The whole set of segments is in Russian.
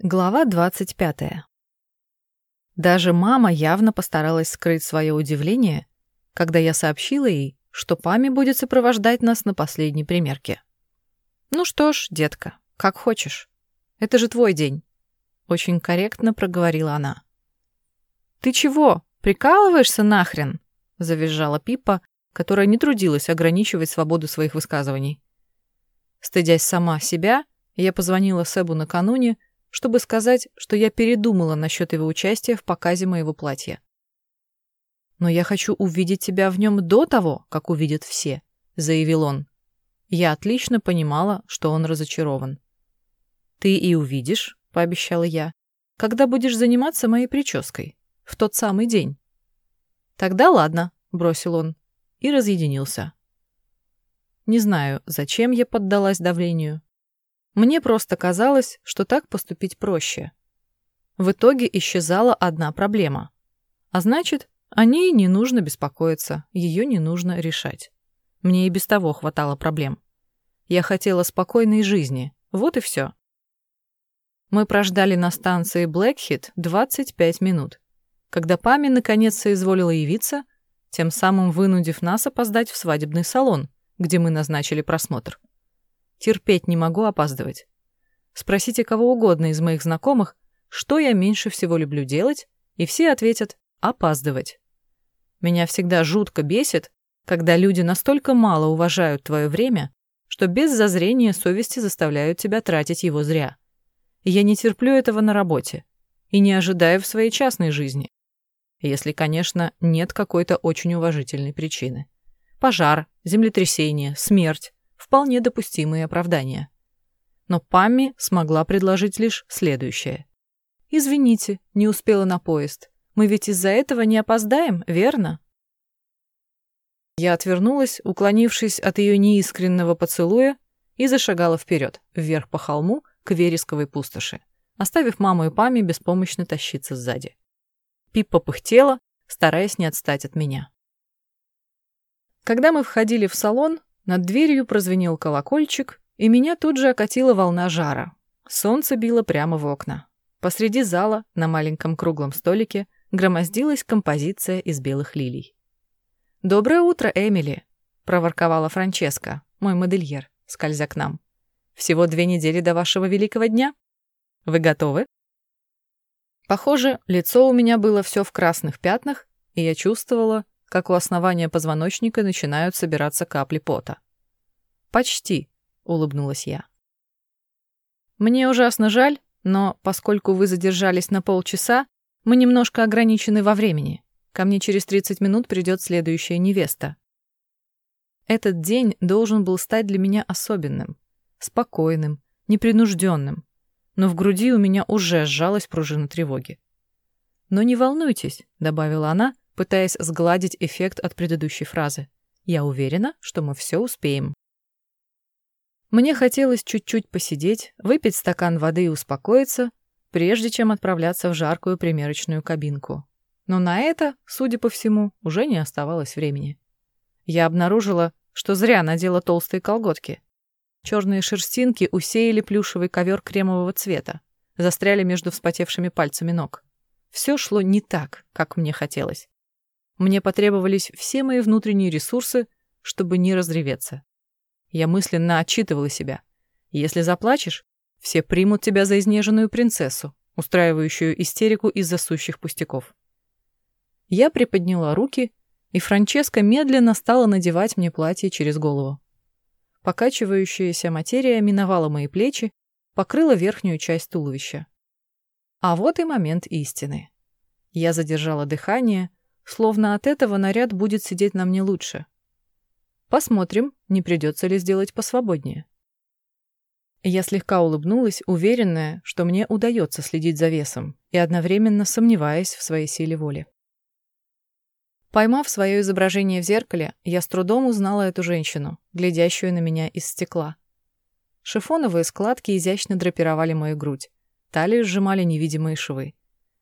Глава 25. Даже мама явно постаралась скрыть свое удивление, когда я сообщила ей, что Пами будет сопровождать нас на последней примерке. «Ну что ж, детка, как хочешь. Это же твой день», — очень корректно проговорила она. «Ты чего, прикалываешься нахрен?» — завизжала Пипа, которая не трудилась ограничивать свободу своих высказываний. Стыдясь сама себя, я позвонила Себу накануне, чтобы сказать, что я передумала насчет его участия в показе моего платья. «Но я хочу увидеть тебя в нем до того, как увидят все», — заявил он. Я отлично понимала, что он разочарован. «Ты и увидишь», — пообещала я, «когда будешь заниматься моей прической. В тот самый день». «Тогда ладно», — бросил он и разъединился. Не знаю, зачем я поддалась давлению. Мне просто казалось, что так поступить проще. В итоге исчезала одна проблема. А значит, о ней не нужно беспокоиться, ее не нужно решать. Мне и без того хватало проблем. Я хотела спокойной жизни, вот и все. Мы прождали на станции Блэкхит 25 минут. Когда Пами наконец соизволила явиться, тем самым вынудив нас опоздать в свадебный салон, где мы назначили просмотр. Терпеть не могу опаздывать. Спросите кого угодно из моих знакомых, что я меньше всего люблю делать, и все ответят «опаздывать». Меня всегда жутко бесит, когда люди настолько мало уважают твое время, что без зазрения совести заставляют тебя тратить его зря. Я не терплю этого на работе и не ожидаю в своей частной жизни. Если, конечно, нет какой-то очень уважительной причины. Пожар, землетрясение, смерть вполне допустимые оправдания. Но Памми смогла предложить лишь следующее. «Извините, не успела на поезд. Мы ведь из-за этого не опоздаем, верно?» Я отвернулась, уклонившись от ее неискренного поцелуя, и зашагала вперед, вверх по холму, к вересковой пустоши, оставив маму и Пами беспомощно тащиться сзади. Пиппа пыхтела, стараясь не отстать от меня. Когда мы входили в салон, над дверью прозвенел колокольчик, и меня тут же окатила волна жара. Солнце било прямо в окна. Посреди зала, на маленьком круглом столике, громоздилась композиция из белых лилий. «Доброе утро, Эмили!» — проворковала Франческа, мой модельер, скользя к нам. «Всего две недели до вашего великого дня. Вы готовы?» Похоже, лицо у меня было все в красных пятнах, и я чувствовала, как у основания позвоночника начинают собираться капли пота. «Почти», — улыбнулась я. «Мне ужасно жаль, но поскольку вы задержались на полчаса, мы немножко ограничены во времени. Ко мне через 30 минут придет следующая невеста. Этот день должен был стать для меня особенным, спокойным, непринужденным, но в груди у меня уже сжалась пружина тревоги. «Но не волнуйтесь», — добавила она, пытаясь сгладить эффект от предыдущей фразы. «Я уверена, что мы все успеем». Мне хотелось чуть-чуть посидеть, выпить стакан воды и успокоиться, прежде чем отправляться в жаркую примерочную кабинку. Но на это, судя по всему, уже не оставалось времени. Я обнаружила, что зря надела толстые колготки. Черные шерстинки усеяли плюшевый ковер кремового цвета, застряли между вспотевшими пальцами ног. Все шло не так, как мне хотелось. Мне потребовались все мои внутренние ресурсы, чтобы не разреветься. Я мысленно отчитывала себя. Если заплачешь, все примут тебя за изнеженную принцессу, устраивающую истерику из-за сущих пустяков. Я приподняла руки, и Франческа медленно стала надевать мне платье через голову. Покачивающаяся материя миновала мои плечи, покрыла верхнюю часть туловища. А вот и момент истины. Я задержала дыхание, Словно от этого наряд будет сидеть на мне лучше. Посмотрим, не придется ли сделать посвободнее. Я слегка улыбнулась, уверенная, что мне удается следить за весом, и одновременно сомневаясь в своей силе воли. Поймав свое изображение в зеркале, я с трудом узнала эту женщину, глядящую на меня из стекла. Шифоновые складки изящно драпировали мою грудь, талию сжимали невидимые швы.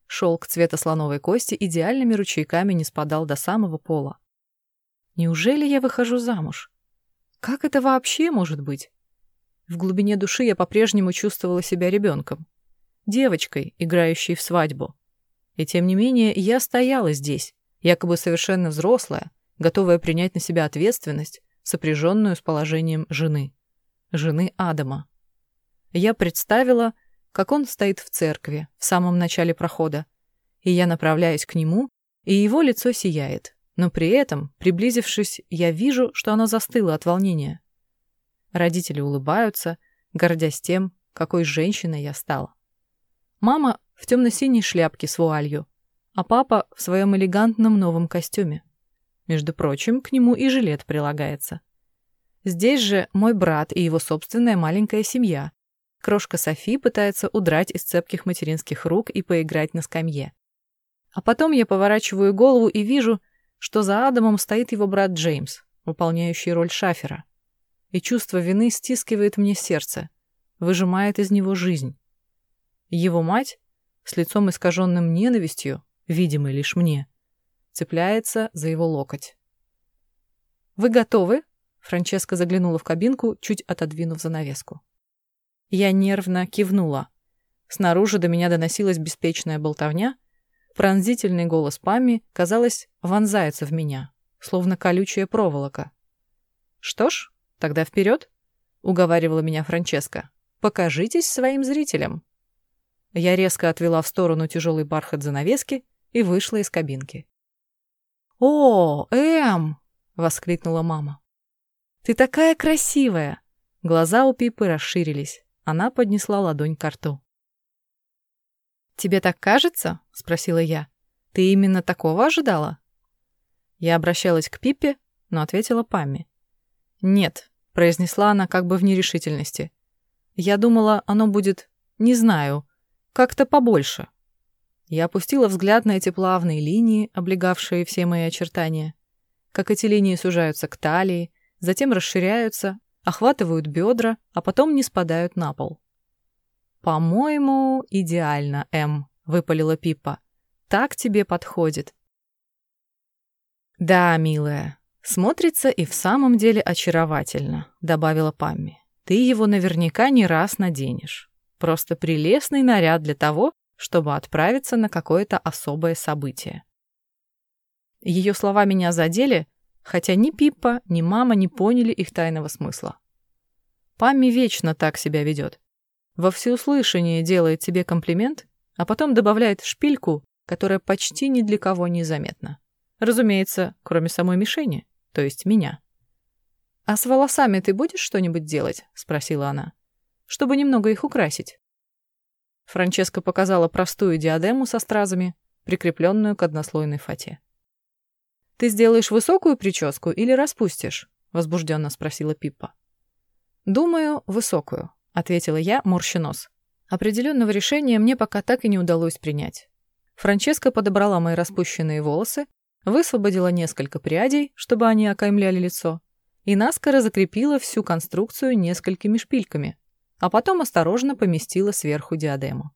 Шелк цвета слоновой кости идеальными ручейками не спадал до самого пола. Неужели я выхожу замуж? Как это вообще может быть? В глубине души я по-прежнему чувствовала себя ребенком. девочкой, играющей в свадьбу. И тем не менее я стояла здесь, якобы совершенно взрослая, готовая принять на себя ответственность, сопряженную с положением жены. Жены Адама. Я представила, как он стоит в церкви в самом начале прохода, и я направляюсь к нему, и его лицо сияет, но при этом, приблизившись, я вижу, что оно застыло от волнения. Родители улыбаются, гордясь тем, какой женщиной я стала. Мама в темно-синей шляпке с вуалью, а папа в своем элегантном новом костюме. Между прочим, к нему и жилет прилагается. Здесь же мой брат и его собственная маленькая семья. Крошка Софи пытается удрать из цепких материнских рук и поиграть на скамье. А потом я поворачиваю голову и вижу, что за Адамом стоит его брат Джеймс, выполняющий роль шафера. И чувство вины стискивает мне сердце, выжимает из него жизнь. Его мать, с лицом искаженным ненавистью, видимой лишь мне, цепляется за его локоть. «Вы готовы?» Франческа заглянула в кабинку, чуть отодвинув занавеску. Я нервно кивнула. Снаружи до меня доносилась беспечная болтовня. Пронзительный голос Пами, казалось, вонзается в меня, словно колючая проволока. «Что ж, тогда вперед!» — уговаривала меня Франческа. «Покажитесь своим зрителям!» Я резко отвела в сторону тяжелый бархат занавески и вышла из кабинки. «О, Эм!» — воскликнула мама. «Ты такая красивая!» Глаза у Пипы расширились. Она поднесла ладонь к рту. «Тебе так кажется?» — спросила я. «Ты именно такого ожидала?» Я обращалась к Пипе, но ответила Памме. «Нет», — произнесла она как бы в нерешительности. «Я думала, оно будет, не знаю, как-то побольше». Я опустила взгляд на эти плавные линии, облегавшие все мои очертания. Как эти линии сужаются к талии, затем расширяются, охватывают бедра, а потом не спадают на пол. «По-моему, идеально, М», — выпалила Пипа. «Так тебе подходит». «Да, милая, смотрится и в самом деле очаровательно», — добавила Памми. «Ты его наверняка не раз наденешь». Просто прелестный наряд для того, чтобы отправиться на какое-то особое событие. Ее слова меня задели, хотя ни Пиппа, ни мама не поняли их тайного смысла. Памми вечно так себя ведет. Во всеуслышание делает тебе комплимент, а потом добавляет шпильку, которая почти ни для кого не заметна. Разумеется, кроме самой мишени, то есть меня. «А с волосами ты будешь что-нибудь делать?» — спросила она чтобы немного их украсить. Франческа показала простую диадему со стразами, прикрепленную к однослойной фате. «Ты сделаешь высокую прическу или распустишь?» — возбужденно спросила Пиппа. «Думаю, высокую», — ответила я, морща нос. Определенного решения мне пока так и не удалось принять. Франческа подобрала мои распущенные волосы, высвободила несколько прядей, чтобы они окаймляли лицо, и наскоро закрепила всю конструкцию несколькими шпильками, а потом осторожно поместила сверху диадему.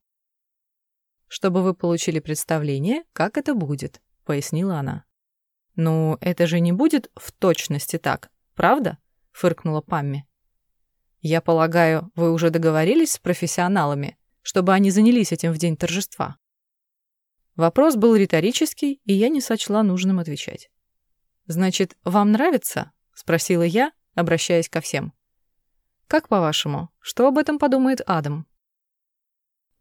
«Чтобы вы получили представление, как это будет», — пояснила она. «Ну, это же не будет в точности так, правда?» — фыркнула Памми. «Я полагаю, вы уже договорились с профессионалами, чтобы они занялись этим в день торжества?» Вопрос был риторический, и я не сочла нужным отвечать. «Значит, вам нравится?» — спросила я, обращаясь ко всем. Как по-вашему, что об этом подумает Адам?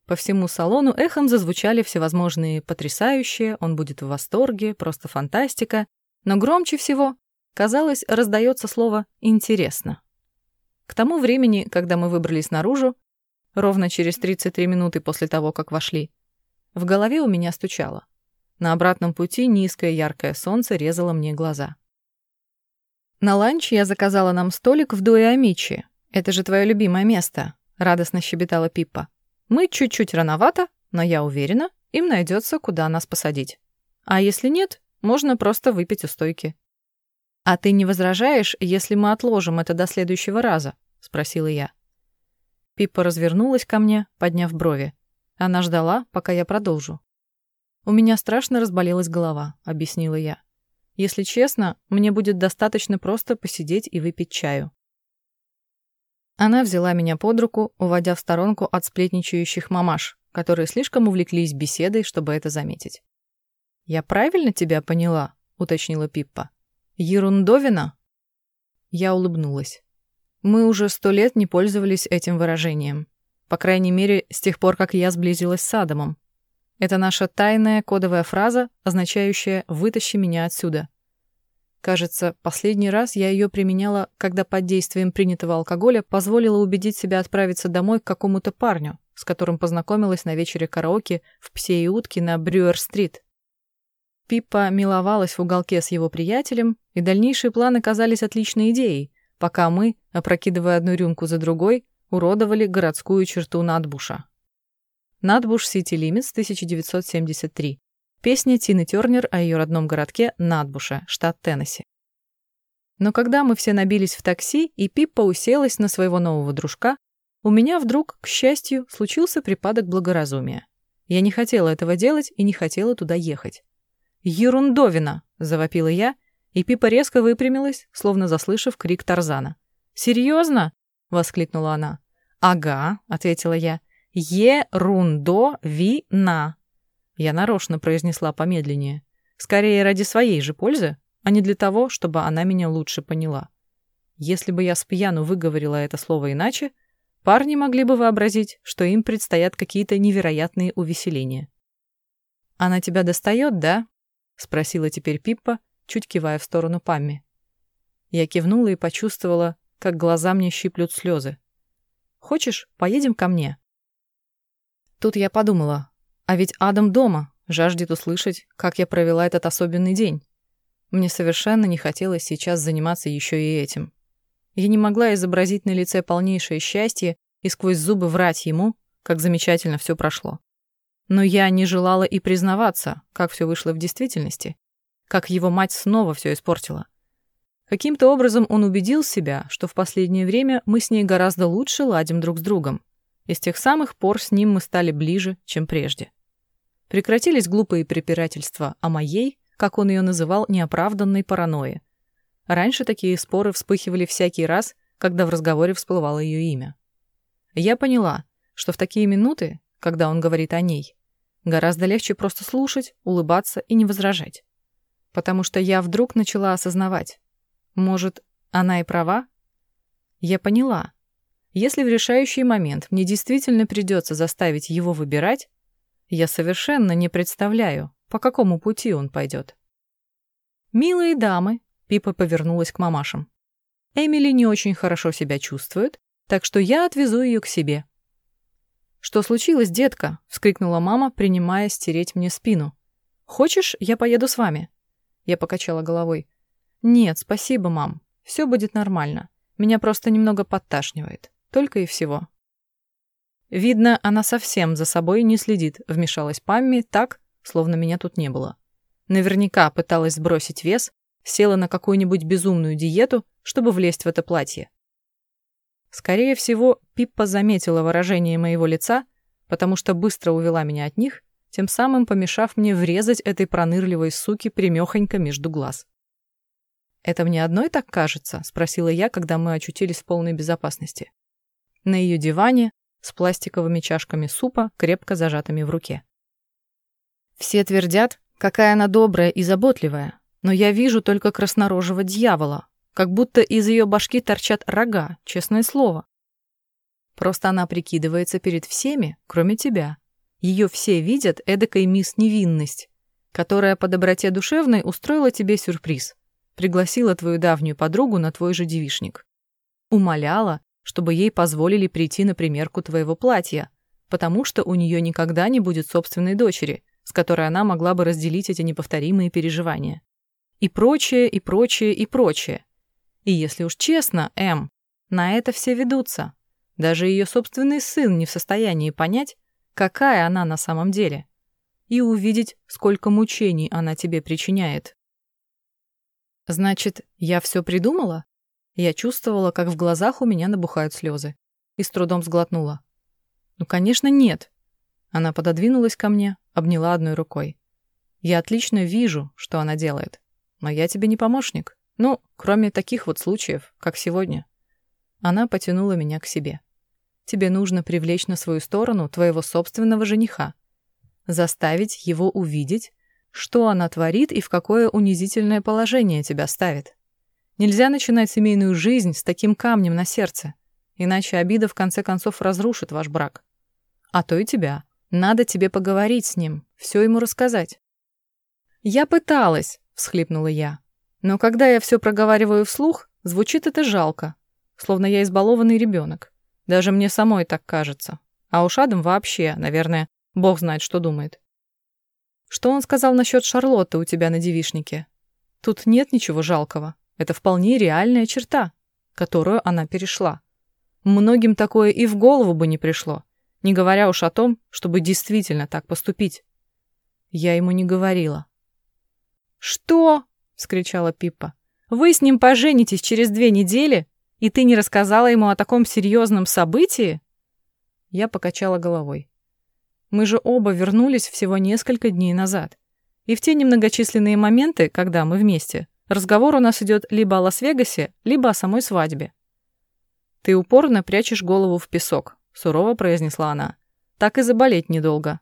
По всему салону эхом зазвучали всевозможные потрясающие, он будет в восторге, просто фантастика, но громче всего, казалось, раздается слово «интересно». К тому времени, когда мы выбрались наружу, ровно через 33 минуты после того, как вошли, в голове у меня стучало. На обратном пути низкое яркое солнце резало мне глаза. На ланч я заказала нам столик в Дуэ-Амичи, «Это же твое любимое место», — радостно щебетала Пиппа. «Мы чуть-чуть рановато, но я уверена, им найдется, куда нас посадить. А если нет, можно просто выпить у стойки». «А ты не возражаешь, если мы отложим это до следующего раза?» — спросила я. Пиппа развернулась ко мне, подняв брови. Она ждала, пока я продолжу. «У меня страшно разболелась голова», — объяснила я. «Если честно, мне будет достаточно просто посидеть и выпить чаю. Она взяла меня под руку, уводя в сторонку от сплетничающих мамаш, которые слишком увлеклись беседой, чтобы это заметить. «Я правильно тебя поняла?» — уточнила Пиппа. «Ерундовина?» Я улыбнулась. Мы уже сто лет не пользовались этим выражением. По крайней мере, с тех пор, как я сблизилась с Адамом. Это наша тайная кодовая фраза, означающая «вытащи меня отсюда». Кажется, последний раз я ее применяла, когда под действием принятого алкоголя позволила убедить себя отправиться домой к какому-то парню, с которым познакомилась на вечере караоке в «Псе и утки» на Брюер-стрит. Пиппа миловалась в уголке с его приятелем, и дальнейшие планы казались отличной идеей, пока мы, опрокидывая одну рюмку за другой, уродовали городскую черту Надбуша. Надбуш Сити Лимитс 1973. Песня Тины Тернер о ее родном городке Надбуше, штат Теннесси. Но когда мы все набились в такси, и Пиппа уселась на своего нового дружка, у меня вдруг, к счастью, случился припадок благоразумия. Я не хотела этого делать и не хотела туда ехать. «Ерундовина!» — завопила я, и Пипа резко выпрямилась, словно заслышав крик Тарзана. «Серьезно?» — воскликнула она. «Ага», — ответила я. «Ерундовина!» Я нарочно произнесла помедленнее. Скорее ради своей же пользы, а не для того, чтобы она меня лучше поняла. Если бы я с пьяну выговорила это слово иначе, парни могли бы вообразить, что им предстоят какие-то невероятные увеселения. «Она тебя достает, да?» — спросила теперь Пиппа, чуть кивая в сторону Памми. Я кивнула и почувствовала, как глаза мне щиплют слезы. «Хочешь, поедем ко мне?» Тут я подумала, а ведь Адам дома, жаждет услышать, как я провела этот особенный день. Мне совершенно не хотелось сейчас заниматься еще и этим. Я не могла изобразить на лице полнейшее счастье и сквозь зубы врать ему, как замечательно все прошло. Но я не желала и признаваться, как все вышло в действительности, как его мать снова все испортила. Каким-то образом он убедил себя, что в последнее время мы с ней гораздо лучше ладим друг с другом, и с тех самых пор с ним мы стали ближе, чем прежде. Прекратились глупые препирательства о моей, как он ее называл, неоправданной паранойи. Раньше такие споры вспыхивали всякий раз, когда в разговоре всплывало ее имя. Я поняла, что в такие минуты, когда он говорит о ней, гораздо легче просто слушать, улыбаться и не возражать. Потому что я вдруг начала осознавать. Может, она и права? Я поняла. Если в решающий момент мне действительно придется заставить его выбирать, я совершенно не представляю, по какому пути он пойдет. «Милые дамы», — Пипа повернулась к мамашам. «Эмили не очень хорошо себя чувствует, так что я отвезу ее к себе». «Что случилось, детка?» — вскрикнула мама, принимая стереть мне спину. «Хочешь, я поеду с вами?» Я покачала головой. «Нет, спасибо, мам. Все будет нормально. Меня просто немного подташнивает. Только и всего». Видно, она совсем за собой не следит, вмешалась Памми так, словно меня тут не было. Наверняка пыталась сбросить вес, села на какую-нибудь безумную диету, чтобы влезть в это платье. Скорее всего, Пиппа заметила выражение моего лица, потому что быстро увела меня от них, тем самым помешав мне врезать этой пронырливой суки примехонько между глаз. «Это мне одной так кажется?» — спросила я, когда мы очутились в полной безопасности. На ее диване, с пластиковыми чашками супа, крепко зажатыми в руке. Все твердят, какая она добрая и заботливая, но я вижу только краснорожего дьявола, как будто из ее башки торчат рога, честное слово. Просто она прикидывается перед всеми, кроме тебя. Ее все видят эдакой мисс Невинность, которая по доброте душевной устроила тебе сюрприз, пригласила твою давнюю подругу на твой же девишник. Умоляла, чтобы ей позволили прийти на примерку твоего платья, потому что у нее никогда не будет собственной дочери, с которой она могла бы разделить эти неповторимые переживания. И прочее, и прочее, и прочее. И если уж честно, М, на это все ведутся. Даже ее собственный сын не в состоянии понять, какая она на самом деле, и увидеть, сколько мучений она тебе причиняет. Значит, я все придумала? Я чувствовала, как в глазах у меня набухают слезы. И с трудом сглотнула. «Ну, конечно, нет!» Она пододвинулась ко мне, обняла одной рукой. «Я отлично вижу, что она делает. Но я тебе не помощник. Ну, кроме таких вот случаев, как сегодня». Она потянула меня к себе. тебе нужно привлечь на свою сторону твоего собственного жениха, заставить его увидеть, что она творит и в какое унизительное положение тебя ставит. Нельзя начинать семейную жизнь с таким камнем на сердце, иначе обида в конце концов разрушит ваш брак. А то и тебя. Надо тебе поговорить с ним, все ему рассказать. «Я пыталась», — всхлипнула я. «Но когда я все проговариваю вслух, звучит это жалко, словно я избалованный ребенок. Даже мне самой так кажется. А уж Адам вообще, наверное, бог знает, что думает. Что он сказал насчет Шарлотты у тебя на девишнике? Тут нет ничего жалкого. Это вполне реальная черта, которую она перешла. Многим такое и в голову бы не пришло, не говоря уж о том, чтобы действительно так поступить. Я ему не говорила. «Что?» — вскричала Пиппа. «Вы с ним поженитесь через две недели, и ты не рассказала ему о таком серьезном событии?» Я покачала головой. Мы же оба вернулись всего несколько дней назад. И в те немногочисленные моменты, когда мы вместе, разговор у нас идет либо о Лас-Вегасе, либо о самой свадьбе. «Ты упорно прячешь голову в песок», — сурово произнесла она. «Так и заболеть недолго».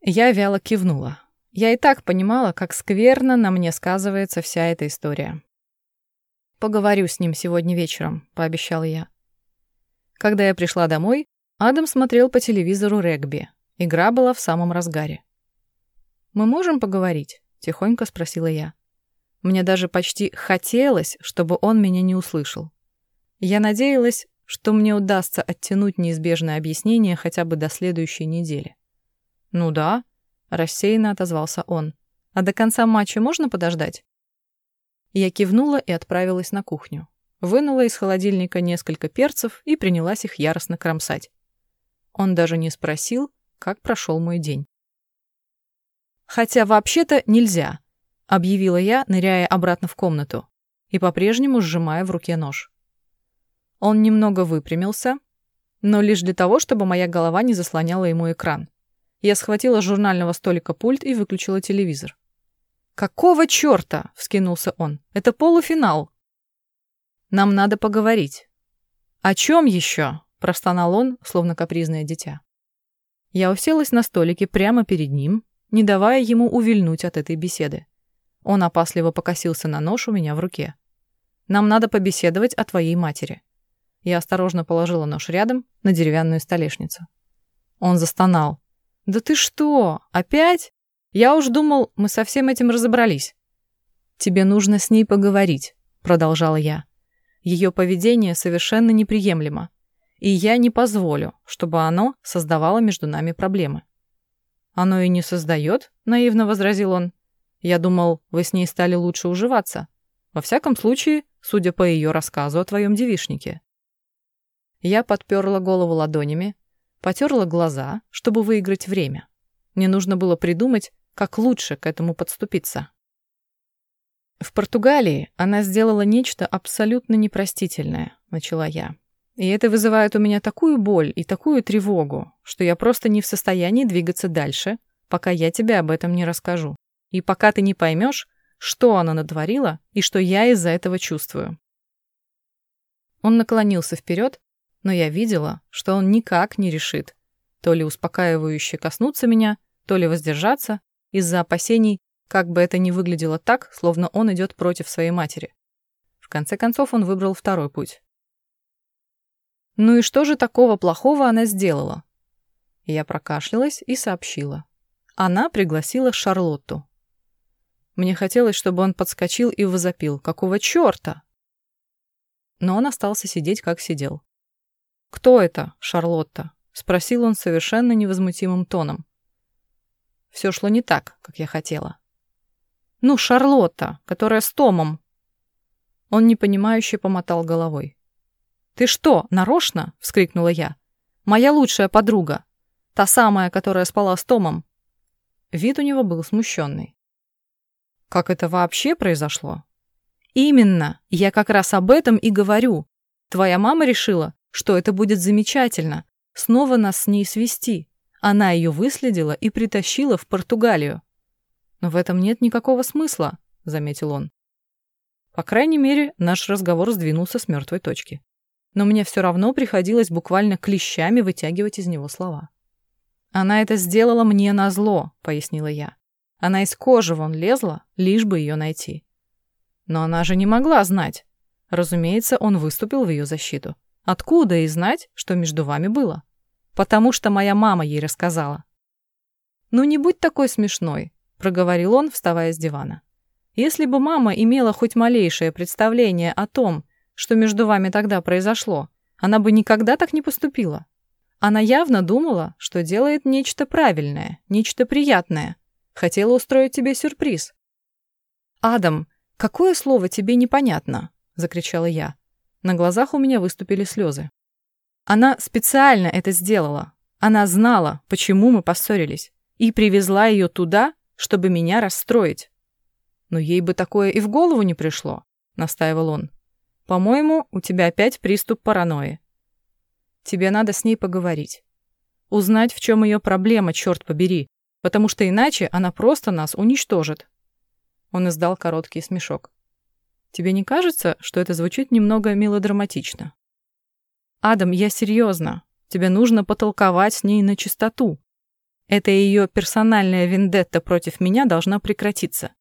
Я вяло кивнула. Я и так понимала, как скверно на мне сказывается вся эта история. «Поговорю с ним сегодня вечером», — пообещала я. Когда я пришла домой, Адам смотрел по телевизору регби. Игра была в самом разгаре. «Мы можем поговорить?» — тихонько спросила я. Мне даже почти хотелось, чтобы он меня не услышал. Я надеялась, что мне удастся оттянуть неизбежное объяснение хотя бы до следующей недели. «Ну да», Рассеянно отозвался он. «А до конца матча можно подождать?» Я кивнула и отправилась на кухню. Вынула из холодильника несколько перцев и принялась их яростно кромсать. Он даже не спросил, как прошел мой день. «Хотя вообще-то нельзя», — объявила я, ныряя обратно в комнату и по-прежнему сжимая в руке нож. Он немного выпрямился, но лишь для того, чтобы моя голова не заслоняла ему экран. Я схватила с журнального столика пульт и выключила телевизор. «Какого черта?» — вскинулся он. «Это полуфинал». «Нам надо поговорить». «О чем еще?» — простонал он, словно капризное дитя. Я уселась на столике прямо перед ним, не давая ему увильнуть от этой беседы. Он опасливо покосился на нож у меня в руке. «Нам надо побеседовать о твоей матери». Я осторожно положила нож рядом на деревянную столешницу. Он застонал. «Да ты что, опять? Я уж думал, мы со всем этим разобрались». «Тебе нужно с ней поговорить», — продолжала я. «Ее поведение совершенно неприемлемо, и я не позволю, чтобы оно создавало между нами проблемы». «Оно и не создает», — наивно возразил он. «Я думал, вы с ней стали лучше уживаться. Во всяком случае, судя по ее рассказу о твоем девишнике». Я подперла голову ладонями, Потерла глаза, чтобы выиграть время. Мне нужно было придумать, как лучше к этому подступиться. В Португалии она сделала нечто абсолютно непростительное, начала я. И это вызывает у меня такую боль и такую тревогу, что я просто не в состоянии двигаться дальше, пока я тебе об этом не расскажу. И пока ты не поймешь, что она натворила и что я из-за этого чувствую. Он наклонился вперед, но я видела, что он никак не решит то ли успокаивающе коснуться меня, то ли воздержаться из-за опасений, как бы это ни выглядело так, словно он идет против своей матери. В конце концов он выбрал второй путь. Ну и что же такого плохого она сделала? Я прокашлялась и сообщила. Она пригласила Шарлотту. Мне хотелось, чтобы он подскочил и возопил. Какого чёрта? Но он остался сидеть, как сидел. «Кто это, Шарлотта?» — спросил он совершенно невозмутимым тоном. Все шло не так, как я хотела. «Ну, Шарлотта, которая с Томом!» Он непонимающе помотал головой. «Ты что, нарочно?» — вскрикнула я. «Моя лучшая подруга. Та самая, которая спала с Томом». Вид у него был смущенный. «Как это вообще произошло?» «Именно. Я как раз об этом и говорю. Твоя мама решила, что это будет замечательно, снова нас с ней свести. Она ее выследила и притащила в Португалию. Но в этом нет никакого смысла, заметил он. По крайней мере, наш разговор сдвинулся с мертвой точки. но мне все равно приходилось буквально клещами вытягивать из него слова. «Она это сделала мне назло», — пояснила я. «Она из кожи вон лезла, лишь бы ее найти». Но она же не могла знать. Разумеется, он выступил в ее защиту. Откуда и знать, что между вами было? Потому что моя мама ей рассказала. «Ну не будь такой смешной», — проговорил он, вставая с дивана. «Если бы мама имела хоть малейшее представление о том, что между вами тогда произошло, она бы никогда так не поступила. Она явно думала, что делает нечто правильное, нечто приятное. Хотела устроить тебе сюрприз. «Адам, какое слово тебе непонятно?» — закричала я. На глазах у меня выступили слезы. Она специально это сделала. Она знала, почему мы поссорились, и привезла ее туда, чтобы меня расстроить. Но ей бы такое и в голову не пришло, настаивал он. По-моему, у тебя опять приступ паранойи. Тебе надо с ней поговорить. Узнать, в чем ее проблема, черт побери, потому что иначе она просто нас уничтожит. Он издал короткий смешок. Тебе не кажется, что это звучит немного мелодраматично? Адам, я серьезно. Тебе нужно потолковать с ней на чистоту. Эта ее персональная вендетта против меня должна прекратиться.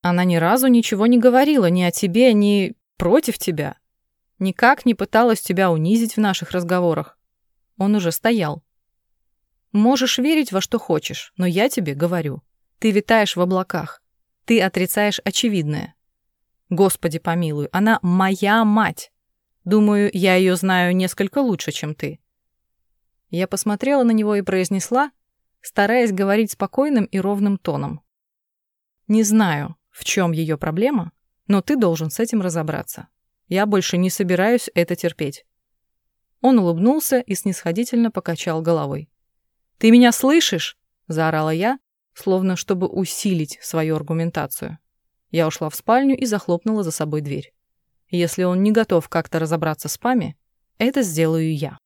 Она ни разу ничего не говорила ни о тебе, ни против тебя. Никак не пыталась тебя унизить в наших разговорах. Он уже стоял. Можешь верить во что хочешь, но я тебе говорю. Ты витаешь в облаках. Ты отрицаешь очевидное. Господи помилуй, она моя мать. Думаю, я ее знаю несколько лучше, чем ты. Я посмотрела на него и произнесла, стараясь говорить спокойным и ровным тоном. Не знаю, в чем ее проблема, но ты должен с этим разобраться. Я больше не собираюсь это терпеть». Он улыбнулся и снисходительно покачал головой. «Ты меня слышишь?» — заорала я, словно чтобы усилить свою аргументацию. Я ушла в спальню и захлопнула за собой дверь. Если он не готов как-то разобраться с Пами, это сделаю я.